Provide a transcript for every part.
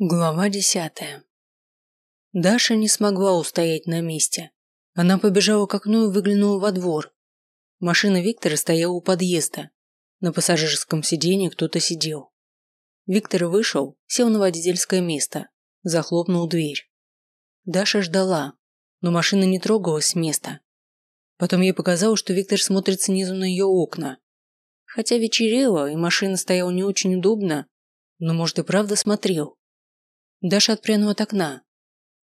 Глава десятая. Даша не смогла устоять на месте. Она побежала к окну и выглянула во двор. Машина Виктора стояла у подъезда. На пассажирском сиденье кто-то сидел. Виктор вышел, сел на водительское место, захлопнул дверь. Даша ждала, но машина не трогалась с места. Потом ей показалось, что Виктор смотрит снизу на ее окна. Хотя вечерело, и машина стояла не очень удобно, но, может, и правда смотрел. Даша отпрянула от окна.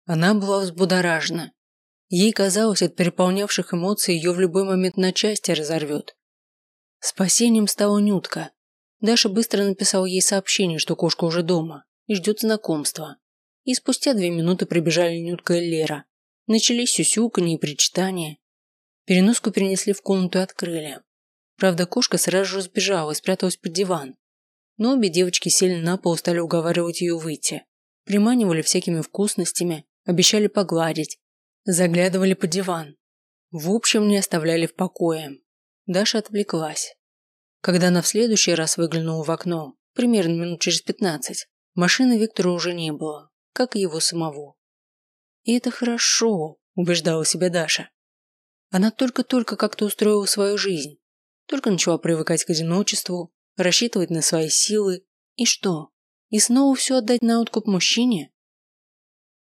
Она была взбудоражена. Ей казалось, от переполнявших эмоций ее в любой момент на части разорвет. Спасением стала Нютка. Даша быстро написала ей сообщение, что кошка уже дома и ждет знакомства. И спустя две минуты прибежали Нютка и Лера. Начались сюсюканье и причитания. Переноску перенесли в комнату и открыли. Правда, кошка сразу же сбежала и спряталась под диван. Но обе девочки сели на пол и стали уговаривать ее выйти. Приманивали всякими вкусностями, обещали погладить, заглядывали под диван. В общем, не оставляли в покое. Даша отвлеклась. Когда она в следующий раз выглянула в окно, примерно минут через пятнадцать, машины Виктора уже не было, как и его самого. «И это хорошо», – убеждала себя Даша. Она только-только как-то устроила свою жизнь, только начала привыкать к одиночеству, рассчитывать на свои силы. И что? И снова все отдать на откуп мужчине?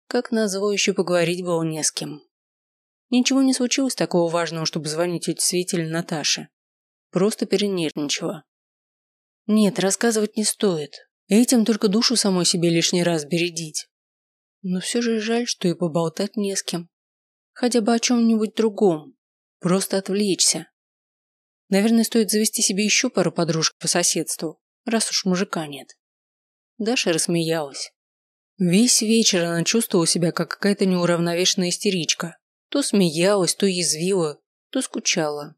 Как назло еще поговорить было не с кем. Ничего не случилось такого важного, чтобы звонить тете Наташе. Просто перенервничала. Нет, рассказывать не стоит. Этим только душу самой себе лишний раз бередить. Но все же жаль, что и поболтать не с кем. Хотя бы о чем-нибудь другом. Просто отвлечься. Наверное, стоит завести себе еще пару подружек по соседству, раз уж мужика нет. Даша рассмеялась. Весь вечер она чувствовала себя как какая-то неуравновешенная истеричка. То смеялась, то язвила, то скучала.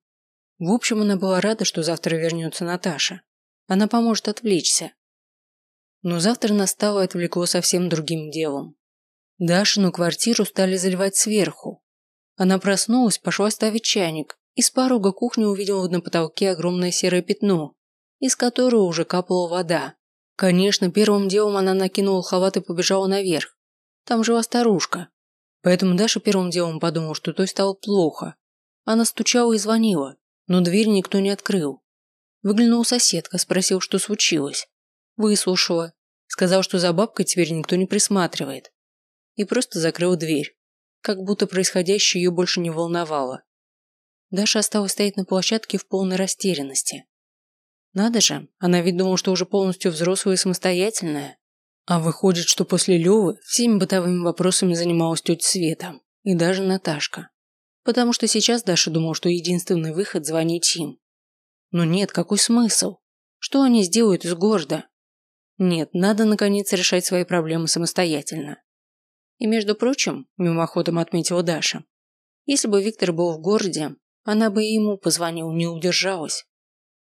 В общем, она была рада, что завтра вернется Наташа. Она поможет отвлечься. Но завтра настало и отвлекло совсем другим делом. Дашину квартиру стали заливать сверху. Она проснулась, пошла ставить чайник из порога кухни увидела на потолке огромное серое пятно, из которого уже капала вода. Конечно, первым делом она накинула халат и побежала наверх. Там жила старушка. Поэтому Даша первым делом подумала, что той стало плохо. Она стучала и звонила, но дверь никто не открыл. Выглянула соседка, спросил, что случилось. Выслушала. Сказал, что за бабкой теперь никто не присматривает. И просто закрыл дверь. Как будто происходящее ее больше не волновало. Даша осталась стоять на площадке в полной растерянности. Надо же, она ведь думала, что уже полностью взрослая и самостоятельная. А выходит, что после Левы всеми бытовыми вопросами занималась тетя Света и даже Наташка. Потому что сейчас Даша думала, что единственный выход – звонить им. Но нет, какой смысл? Что они сделают из города? Нет, надо наконец решать свои проблемы самостоятельно. И между прочим, мимоходом отметила Даша, если бы Виктор был в городе, она бы и ему позвонила, не удержалась.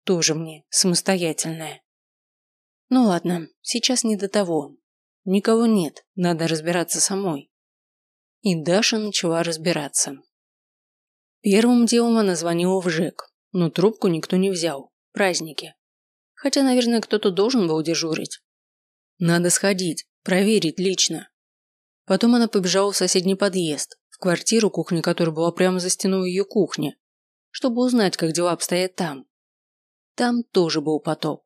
Тоже мне самостоятельная. Ну ладно, сейчас не до того. Никого нет, надо разбираться самой. И Даша начала разбираться. Первым делом она звонила в ЖЭК, но трубку никто не взял. Праздники. Хотя, наверное, кто-то должен был дежурить. Надо сходить, проверить лично. Потом она побежала в соседний подъезд, в квартиру, кухня которой была прямо за стеной ее кухни, чтобы узнать, как дела обстоят там. Там тоже был потоп.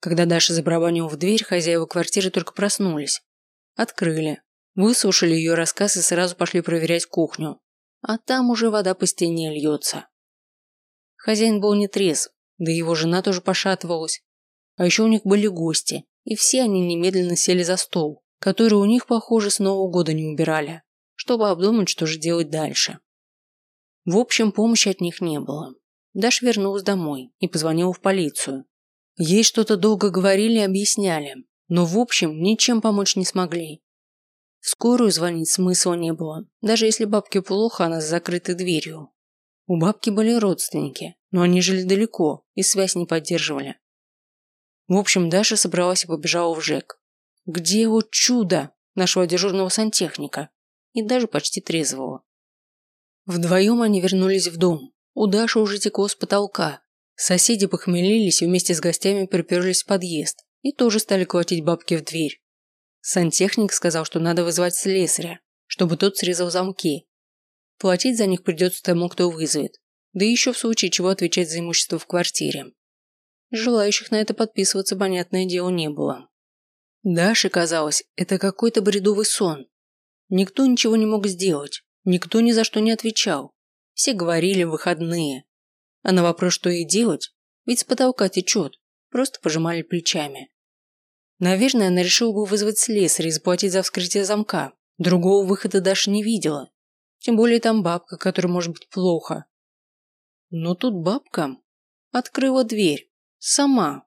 Когда Даша забарабанила в дверь, хозяева квартиры только проснулись. Открыли. Выслушали ее рассказ и сразу пошли проверять кухню. А там уже вода по стене льется. Хозяин был не трезв, да его жена тоже пошатывалась. А еще у них были гости, и все они немедленно сели за стол, который у них, похоже, с Нового года не убирали чтобы обдумать, что же делать дальше. В общем, помощи от них не было. Даша вернулась домой и позвонила в полицию. Ей что-то долго говорили и объясняли, но в общем ничем помочь не смогли. В скорую звонить смысла не было, даже если бабке плохо, она с закрытой дверью. У бабки были родственники, но они жили далеко и связь не поддерживали. В общем, Даша собралась и побежала в ЖЭК. Где вот чудо нашего дежурного сантехника? и даже почти трезвого. Вдвоем они вернулись в дом. У Даши уже текло с потолка. Соседи похмелились и вместе с гостями приперлись в подъезд и тоже стали колотить бабки в дверь. Сантехник сказал, что надо вызвать слесаря, чтобы тот срезал замки. Платить за них придется тому, кто вызовет, да еще в случае чего отвечать за имущество в квартире. Желающих на это подписываться, понятное дело, не было. Даше казалось, это какой-то бредовый сон. Никто ничего не мог сделать, никто ни за что не отвечал. Все говорили выходные. А на вопрос, что ей делать, ведь с потолка течет, просто пожимали плечами. Наверное, она решила бы вызвать слесаря и заплатить за вскрытие замка. Другого выхода Даша не видела. Тем более там бабка, которой может быть плохо. Но тут бабка открыла дверь. Сама.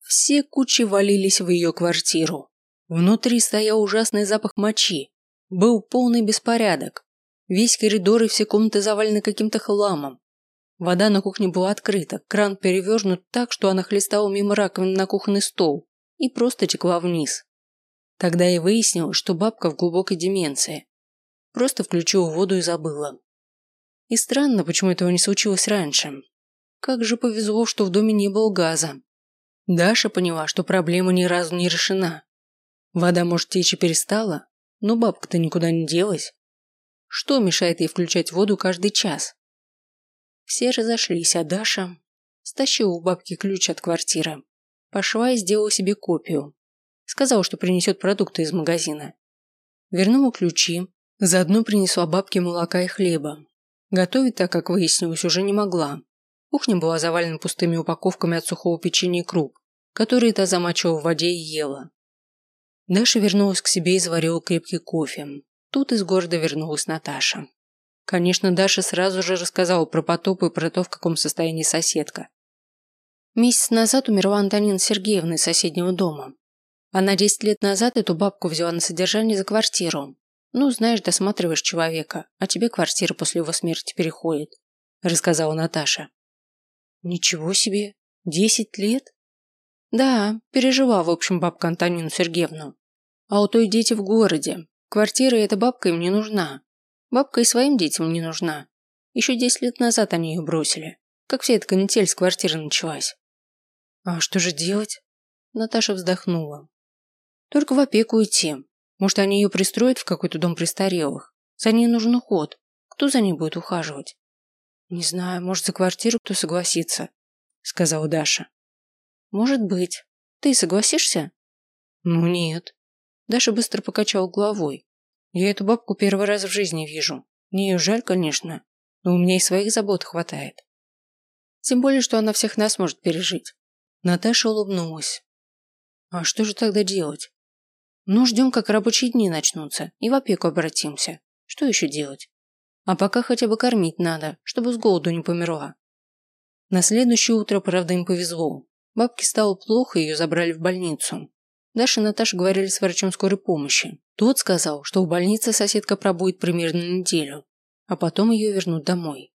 Все кучи валились в ее квартиру. Внутри стоял ужасный запах мочи. Был полный беспорядок. Весь коридор и все комнаты завалены каким-то хламом. Вода на кухне была открыта, кран перевернут так, что она хлестала мимо раковины на кухонный стол и просто текла вниз. Тогда я выяснила, что бабка в глубокой деменции. Просто включила воду и забыла. И странно, почему этого не случилось раньше. Как же повезло, что в доме не было газа. Даша поняла, что проблема ни разу не решена. Вода, может, течь и перестала, но бабка-то никуда не делась. Что мешает ей включать воду каждый час? Все разошлись, а Даша стащила у бабки ключ от квартиры. Пошла и сделала себе копию. Сказала, что принесет продукты из магазина. Вернула ключи, заодно принесла бабке молока и хлеба. Готовить так, как выяснилось, уже не могла. Кухня была завалена пустыми упаковками от сухого печенья и круп, которые та замачивала в воде и ела. Даша вернулась к себе и заварила крепкий кофе. Тут из города вернулась Наташа. Конечно, Даша сразу же рассказала про потоп и про то, в каком состоянии соседка. Месяц назад умерла Антонина Сергеевна из соседнего дома. Она 10 лет назад эту бабку взяла на содержание за квартиру. Ну, знаешь, досматриваешь человека, а тебе квартира после его смерти переходит, рассказала Наташа. Ничего себе, 10 лет? Да, пережила, в общем, бабка Антонину Сергеевну. А у той дети в городе. Квартира эта бабка им не нужна. Бабка и своим детям не нужна. Еще десять лет назад они ее бросили. Как вся эта канитель с квартиры началась. А что же делать? Наташа вздохнула. Только в опеку идти. Может, они ее пристроят в какой-то дом престарелых. За ней нужен уход. Кто за ней будет ухаживать? Не знаю, может, за квартиру кто согласится, сказала Даша. Может быть. Ты согласишься? Ну нет. Даша быстро покачала головой. Я эту бабку первый раз в жизни вижу. Мне ее жаль, конечно, но у меня и своих забот хватает. Тем более, что она всех нас может пережить. Наташа улыбнулась. А что же тогда делать? Ну, ждем, как рабочие дни начнутся, и в опеку обратимся. Что еще делать? А пока хотя бы кормить надо, чтобы с голоду не померла. На следующее утро, правда, им повезло. Бабке стало плохо, ее забрали в больницу. Даша и Наташа говорили с врачом скорой помощи. Тот сказал, что в больнице соседка пробудет примерно неделю, а потом ее вернут домой.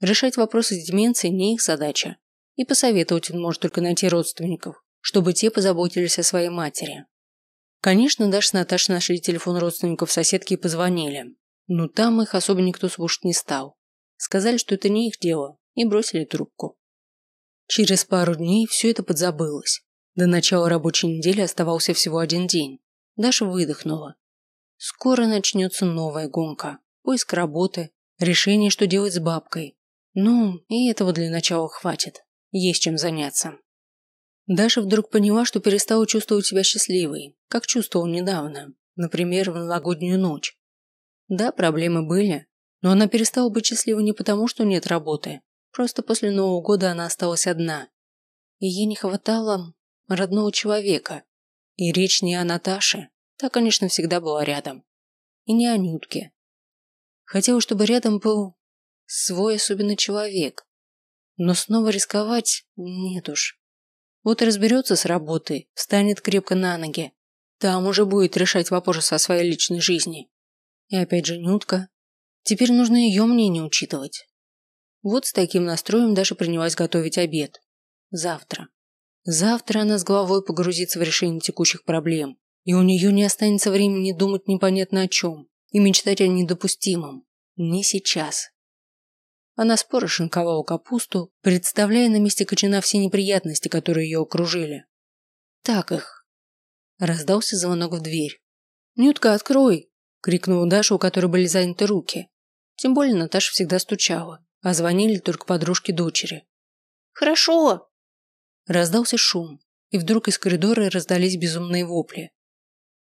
Решать вопросы с деменцией не их задача. И посоветовать он может только найти родственников, чтобы те позаботились о своей матери. Конечно, Даша с Наташей нашли телефон родственников соседки и позвонили. Но там их особо никто слушать не стал. Сказали, что это не их дело, и бросили трубку. Через пару дней все это подзабылось. До начала рабочей недели оставался всего один день. Даша выдохнула. Скоро начнется новая гонка. Поиск работы, решение, что делать с бабкой. Ну, и этого для начала хватит. Есть чем заняться. Даша вдруг поняла, что перестала чувствовать себя счастливой, как чувствовал недавно, например, в новогоднюю ночь. Да, проблемы были, но она перестала быть счастливой не потому, что нет работы. Просто после Нового года она осталась одна. И ей не хватало родного человека. И речь не о Наташе, та, конечно, всегда была рядом. И не о Нютке. Хотела, чтобы рядом был свой особенный человек. Но снова рисковать нет уж. Вот разберется с работой, встанет крепко на ноги. Там уже будет решать вопросы о своей личной жизни. И опять же Нютка. Теперь нужно ее мнение учитывать. Вот с таким настроем даже принялась готовить обед. Завтра. Завтра она с головой погрузится в решение текущих проблем, и у нее не останется времени думать непонятно о чем и мечтать о недопустимом. Не сейчас. Она споро шинковала капусту, представляя на месте кочана все неприятности, которые ее окружили. Так их. Раздался звонок в дверь. «Нютка, открой!» – крикнула Даша, у которой были заняты руки. Тем более Наташа всегда стучала, а звонили только подружки дочери. «Хорошо!» Раздался шум, и вдруг из коридора раздались безумные вопли.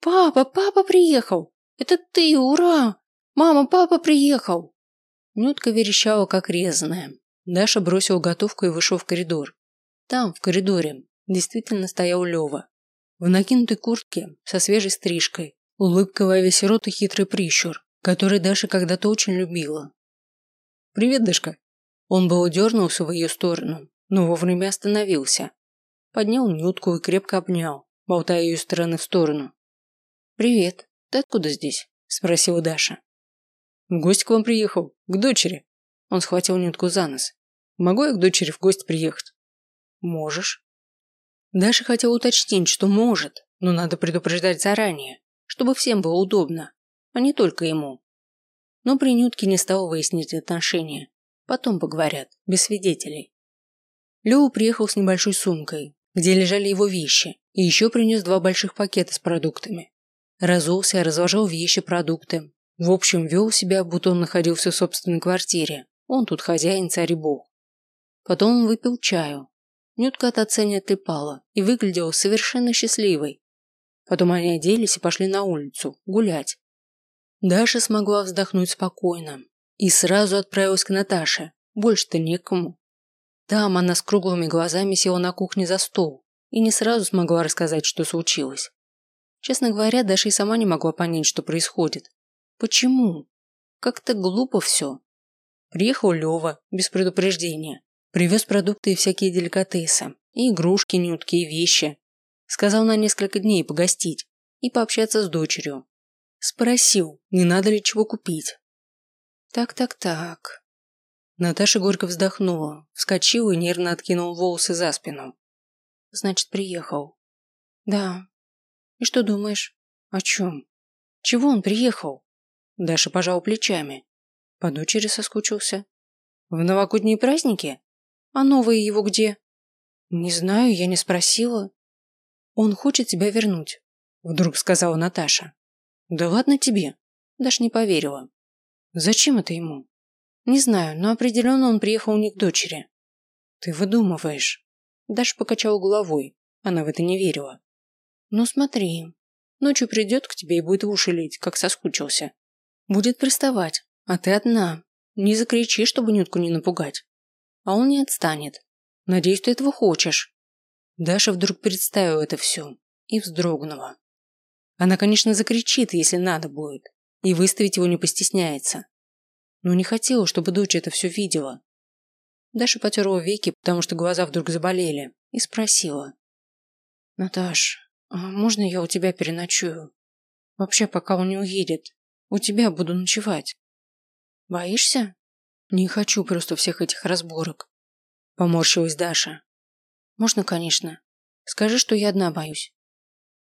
«Папа, папа приехал! Это ты, ура! Мама, папа приехал!» Нютка верещала, как резаная. Даша бросила готовку и вышел в коридор. Там, в коридоре, действительно стоял Лева. В накинутой куртке, со свежей стрижкой, улыбка во весь рот и хитрый прищур, который Даша когда-то очень любила. «Привет, Дашка!» Он был дернулся в ее сторону, но вовремя остановился. Поднял Нютку и крепко обнял, болтая ее из стороны в сторону. «Привет, ты откуда здесь?» – спросила Даша. «В гости к вам приехал, к дочери». Он схватил Нютку за нос. «Могу я к дочери в гости приехать?» «Можешь». Даша хотела уточнить, что может, но надо предупреждать заранее, чтобы всем было удобно, а не только ему. Но при Нютке не стал выяснить отношения. Потом поговорят, без свидетелей. Лева приехал с небольшой сумкой, где лежали его вещи, и еще принес два больших пакета с продуктами. Разулся, разложил вещи, продукты, в общем, вел себя, будто он находился в собственной квартире. Он тут хозяин, царь и бог. Потом он выпил чаю. Нютка от отца не отлипала и выглядела совершенно счастливой. Потом они оделись и пошли на улицу, гулять. Даша смогла вздохнуть спокойно и сразу отправилась к Наташе. Больше-то некому. Там она с круглыми глазами села на кухне за стол и не сразу смогла рассказать, что случилось. Честно говоря, Даша и сама не могла понять, что происходит. Почему? Как-то глупо все. Приехал Лева, без предупреждения. Привез продукты и всякие деликатесы. И игрушки, нютки, и вещи. Сказал на несколько дней погостить и пообщаться с дочерью. Спросил, не надо ли чего купить. Так-так-так. Наташа горько вздохнула, вскочила и нервно откинула волосы за спину. Значит, приехал. Да. И что думаешь? О чем? Чего он приехал? Даша пожал плечами. По дочери соскучился. В новогодние праздники? А новые его где? Не знаю, я не спросила. Он хочет тебя вернуть, вдруг сказала Наташа. Да ладно тебе. Даша не поверила. Зачем это ему? Не знаю, но определенно он приехал не к дочери. Ты выдумываешь. Даша покачала головой. Она в это не верила. Ну смотри, ночью придет к тебе и будет в уши лить, как соскучился. Будет приставать, а ты одна. Не закричи, чтобы Нютку не напугать. А он не отстанет. Надеюсь, ты этого хочешь. Даша вдруг представила это все и вздрогнула. Она, конечно, закричит, если надо будет, и выставить его не постесняется. Но не хотела, чтобы дочь это все видела. Даша потерла веки, потому что глаза вдруг заболели, и спросила. «Наташ, а можно я у тебя переночую? Вообще, пока он не уедет. У тебя буду ночевать. Боишься? Не хочу просто всех этих разборок. Поморщилась Даша. Можно, конечно. Скажи, что я одна боюсь.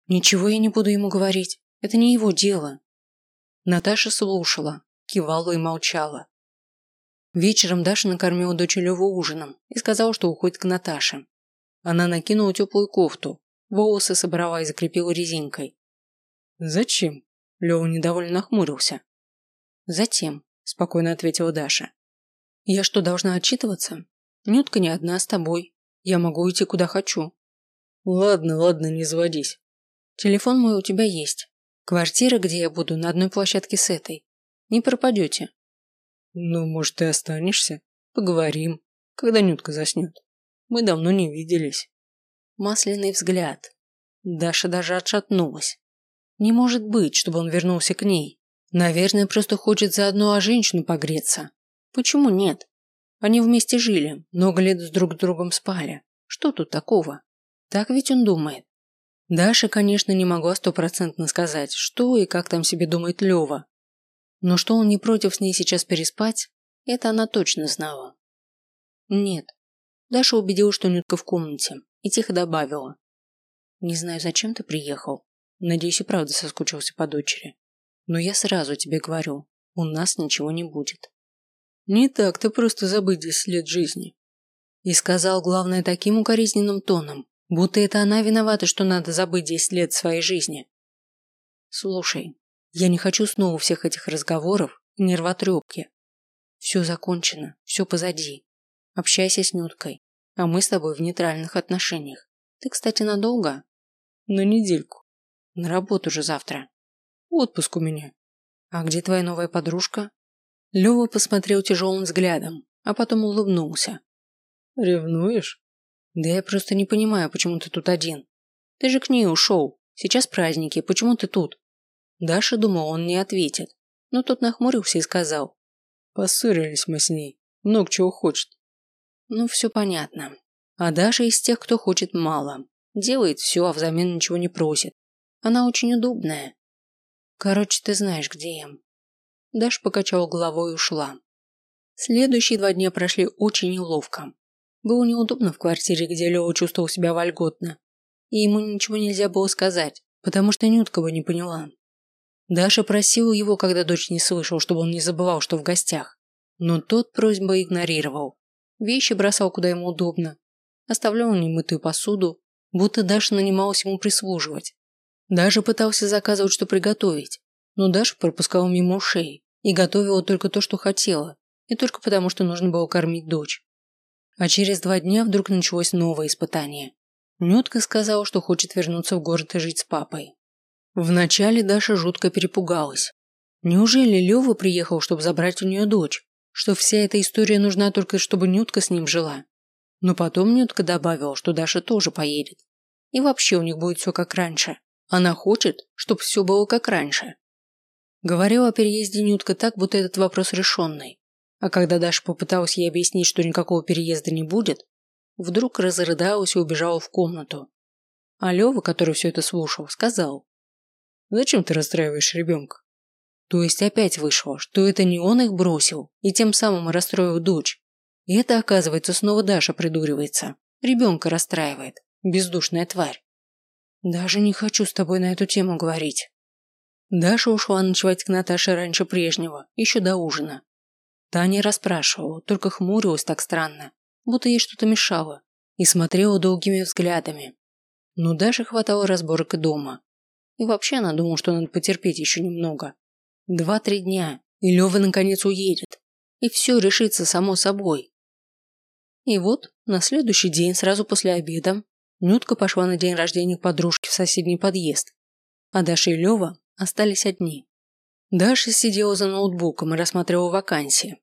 Ничего я не буду ему говорить. Это не его дело. Наташа слушала, кивала и молчала. Вечером Даша накормила дочь Леву ужином и сказала, что уходит к Наташе. Она накинула теплую кофту, волосы собрала и закрепила резинкой. «Зачем?» Лева недовольно нахмурился. «Затем», – спокойно ответила Даша. «Я что, должна отчитываться? Нютка не одна с тобой. Я могу идти куда хочу». «Ладно, ладно, не заводись. Телефон мой у тебя есть. Квартира, где я буду, на одной площадке с этой. Не пропадете». «Ну, может, ты останешься? Поговорим, когда Нютка заснет. Мы давно не виделись». Масляный взгляд. Даша даже отшатнулась. Не может быть, чтобы он вернулся к ней. Наверное, просто хочет заодно о женщину погреться. Почему нет? Они вместе жили, много лет с друг с другом спали. Что тут такого? Так ведь он думает. Даша, конечно, не могла стопроцентно сказать, что и как там себе думает Лева. Но что он не против с ней сейчас переспать, это она точно знала. Нет. Даша убедила, что Нютка в комнате, и тихо добавила. Не знаю, зачем ты приехал, Надеюсь, и правда соскучился по дочери. Но я сразу тебе говорю, у нас ничего не будет. Не так-то просто забыть десять лет жизни. И сказал главное таким укоризненным тоном, Будто это она виновата, что надо забыть 10 лет своей жизни. Слушай, я не хочу снова всех этих разговоров и нервотрепки. Все закончено, все позади. Общайся с Нюткой, а мы с тобой в нейтральных отношениях. Ты, кстати, надолго? На недельку. На работу же завтра. Отпуск у меня. А где твоя новая подружка? Лёва посмотрел тяжелым взглядом, а потом улыбнулся. Ревнуешь? Да я просто не понимаю, почему ты тут один. Ты же к ней ушел. Сейчас праздники, почему ты тут? Даша думал, он не ответит, но тот нахмурился и сказал. Поссорились мы с ней. Много чего хочет. Ну, все понятно. А Даша из тех, кто хочет мало. Делает все, а взамен ничего не просит. Она очень удобная. Короче, ты знаешь, где я. Даша покачала головой и ушла. Следующие два дня прошли очень неловко. Было неудобно в квартире, где Лева чувствовал себя вольготно. И ему ничего нельзя было сказать, потому что Нютка бы не поняла. Даша просила его, когда дочь не слышал, чтобы он не забывал, что в гостях. Но тот просьбу игнорировал. Вещи бросал, куда ему удобно. Оставлял немытую посуду, будто Даша нанималась ему прислуживать. Даже пытался заказывать, что приготовить. Но Даша пропускала мимо ушей и готовила только то, что хотела, и только потому, что нужно было кормить дочь. А через два дня вдруг началось новое испытание. Нютка сказала, что хочет вернуться в город и жить с папой. Вначале Даша жутко перепугалась. Неужели Лёва приехал, чтобы забрать у нее дочь? Что вся эта история нужна только, чтобы Нютка с ним жила? Но потом Нютка добавила, что Даша тоже поедет. И вообще у них будет все как раньше. Она хочет, чтобы все было как раньше. Говорила о переезде Нютка так, будто этот вопрос решенный. А когда Даша попыталась ей объяснить, что никакого переезда не будет, вдруг разрыдалась и убежала в комнату. А Лёва, который все это слушал, сказал, Зачем ты расстраиваешь ребенка? То есть опять вышло, что это не он их бросил и тем самым расстроил дочь. И это, оказывается, снова Даша придуривается. Ребенка расстраивает. Бездушная тварь. Даже не хочу с тобой на эту тему говорить. Даша ушла ночевать к Наташе раньше прежнего, еще до ужина. Таня расспрашивала, только хмурилась так странно, будто ей что-то мешало, и смотрела долгими взглядами. Но Даше хватало разборок и дома. И вообще она думала, что надо потерпеть еще немного. Два-три дня, и Лева наконец уедет. И все решится само собой. И вот, на следующий день, сразу после обеда, Нютка пошла на день рождения к подружке в соседний подъезд. А Даша и Лева остались одни. Даша сидела за ноутбуком и рассматривала вакансии.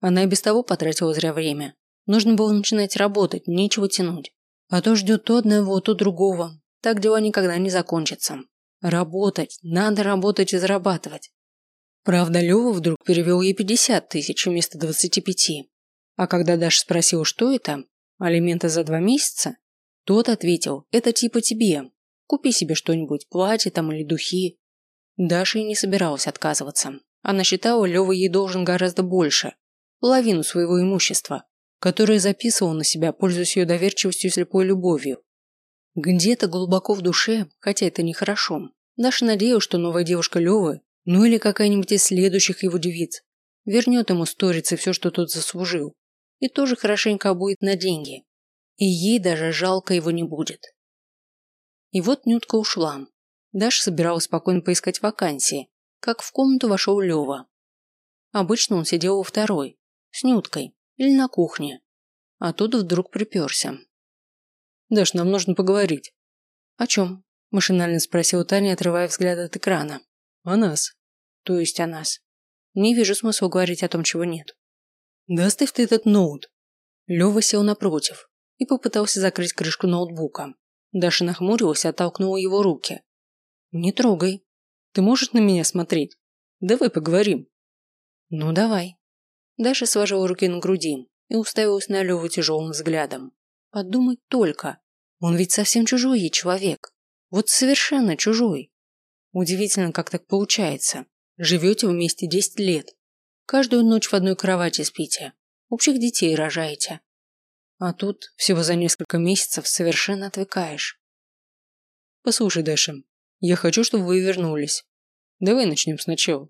Она и без того потратила зря время. Нужно было начинать работать, нечего тянуть. А то ждет то одного, то другого. Так дела никогда не закончатся. Работать, надо работать и зарабатывать. Правда, Лёва вдруг перевел ей 50 тысяч вместо 25. А когда Даша спросила, что это, алименты за два месяца, тот ответил, это типа тебе. Купи себе что-нибудь, платье там или духи. Даша и не собиралась отказываться. Она считала, Лёва ей должен гораздо больше. Половину своего имущества, которое записывал на себя, пользуясь ее доверчивостью и слепой любовью. Где-то глубоко в душе, хотя это нехорошо, Даша надеялась, что новая девушка Левы, ну или какая-нибудь из следующих его девиц, вернет ему сторицы все, что тот заслужил, и тоже хорошенько обует на деньги. И ей даже жалко его не будет. И вот Нютка ушла. Даша собиралась спокойно поискать вакансии, как в комнату вошел Лева. Обычно он сидел во второй, с Нюткой, или на кухне. А тут вдруг приперся. Даш, нам нужно поговорить. О чем? Машинально спросила Таня, отрывая взгляд от экрана. О нас. То есть о нас. Не вижу смысла говорить о том, чего нет. Да оставь ты этот ноут. Лёва сел напротив и попытался закрыть крышку ноутбука. Даша нахмурилась и оттолкнула его руки. Не трогай. Ты можешь на меня смотреть? Давай поговорим. Ну давай. Даша сложила руки на груди и уставилась на Леву тяжелым взглядом. Подумать только. Он ведь совсем чужой ей человек. Вот совершенно чужой. Удивительно, как так получается. Живете вместе 10 лет. Каждую ночь в одной кровати спите. Общих детей рожаете. А тут всего за несколько месяцев совершенно отвыкаешь. Послушай, Даша, я хочу, чтобы вы вернулись. Давай начнем сначала.